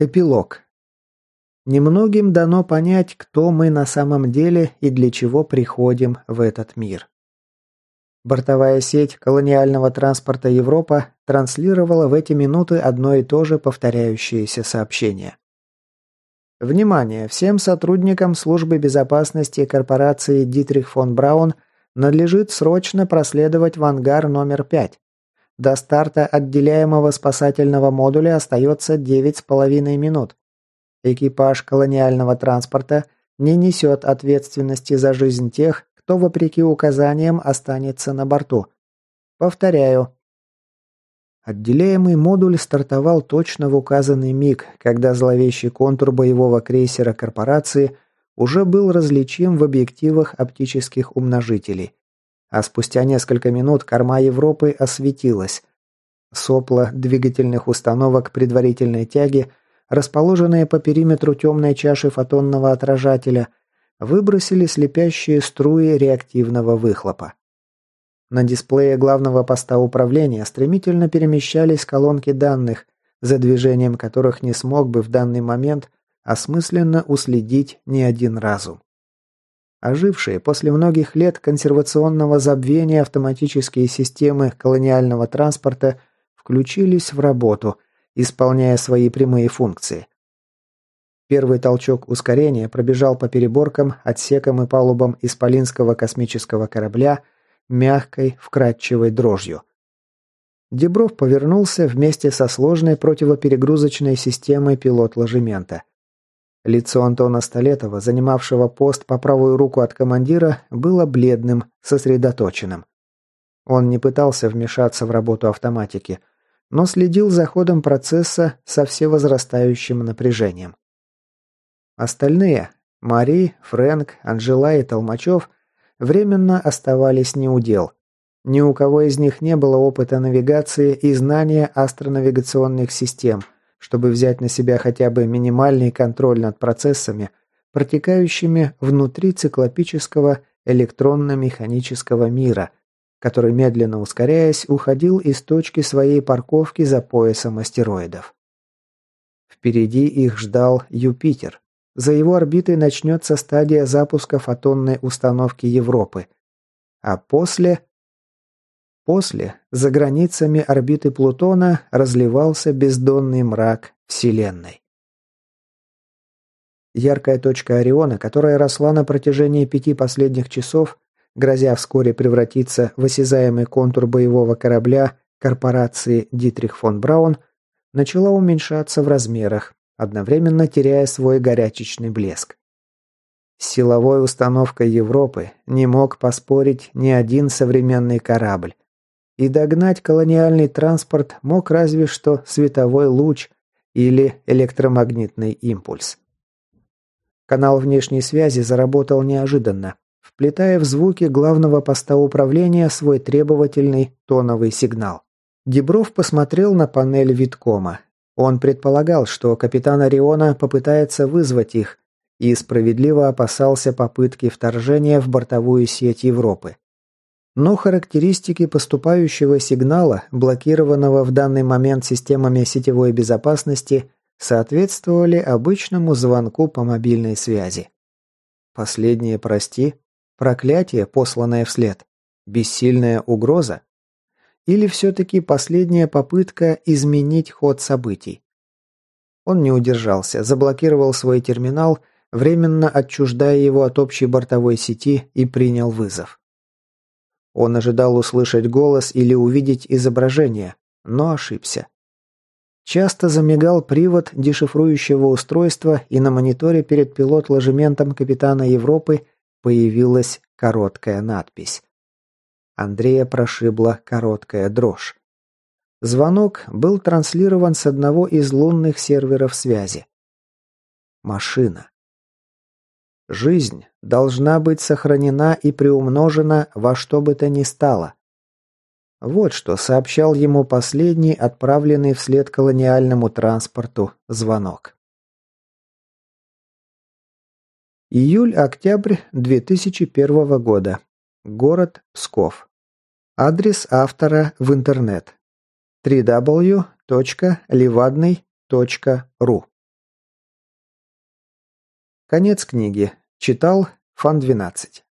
Эпилог. Немногим дано понять, кто мы на самом деле и для чего приходим в этот мир. Бортовая сеть колониального транспорта Европа транслировала в эти минуты одно и то же повторяющееся сообщение. Внимание! Всем сотрудникам службы безопасности корпорации Дитрих фон Браун надлежит срочно проследовать в ангар номер 5. До старта отделяемого спасательного модуля остается 9,5 минут. Экипаж колониального транспорта не несет ответственности за жизнь тех, кто вопреки указаниям останется на борту. Повторяю. Отделяемый модуль стартовал точно в указанный миг, когда зловещий контур боевого крейсера корпорации уже был различим в объективах оптических умножителей. А спустя несколько минут корма Европы осветилась. Сопла двигательных установок предварительной тяги, расположенные по периметру темной чаши фотонного отражателя, выбросили слепящие струи реактивного выхлопа. На дисплее главного поста управления стремительно перемещались колонки данных, за движением которых не смог бы в данный момент осмысленно уследить ни один разум. Ожившие после многих лет консервационного забвения автоматические системы колониального транспорта включились в работу, исполняя свои прямые функции. Первый толчок ускорения пробежал по переборкам, отсекам и палубам исполинского космического корабля мягкой, вкрадчивой дрожью. Дебров повернулся вместе со сложной противоперегрузочной системой пилот-ложемента – Лицо Антона Столетова, занимавшего пост по правую руку от командира, было бледным, сосредоточенным. Он не пытался вмешаться в работу автоматики, но следил за ходом процесса со всевозрастающим напряжением. Остальные – Мари, Фрэнк, Анжела и Толмачев – временно оставались неудел. Ни у кого из них не было опыта навигации и знания астронавигационных систем – чтобы взять на себя хотя бы минимальный контроль над процессами, протекающими внутри циклопического электронно-механического мира, который, медленно ускоряясь, уходил из точки своей парковки за поясом астероидов. Впереди их ждал Юпитер. За его орбитой начнется стадия запуска фотонной установки Европы. А после После, за границами орбиты Плутона, разливался бездонный мрак Вселенной. Яркая точка Ориона, которая росла на протяжении пяти последних часов, грозя вскоре превратиться в осязаемый контур боевого корабля корпорации Дитрих фон Браун, начала уменьшаться в размерах, одновременно теряя свой горячечный блеск. С силовой установкой Европы не мог поспорить ни один современный корабль, и догнать колониальный транспорт мог разве что световой луч или электромагнитный импульс. Канал внешней связи заработал неожиданно, вплетая в звуки главного поста управления свой требовательный тоновый сигнал. Дебров посмотрел на панель Виткома. Он предполагал, что капитан Ориона попытается вызвать их, и справедливо опасался попытки вторжения в бортовую сеть Европы но характеристики поступающего сигнала, блокированного в данный момент системами сетевой безопасности, соответствовали обычному звонку по мобильной связи. Последнее «прости», проклятие, посланное вслед, бессильная угроза или все-таки последняя попытка изменить ход событий. Он не удержался, заблокировал свой терминал, временно отчуждая его от общей бортовой сети и принял вызов. Он ожидал услышать голос или увидеть изображение, но ошибся. Часто замигал привод дешифрующего устройства, и на мониторе перед пилот-ложементом капитана Европы появилась короткая надпись. Андрея прошибла короткая дрожь. Звонок был транслирован с одного из лунных серверов связи. Машина. Жизнь должна быть сохранена и приумножена во что бы то ни стало. Вот что сообщал ему последний отправленный вслед колониальному транспорту звонок. Июль-октябрь 2001 года. Город Псков. Адрес автора в интернет. www.levadny.ru. Конец книги. Читал Фан 12.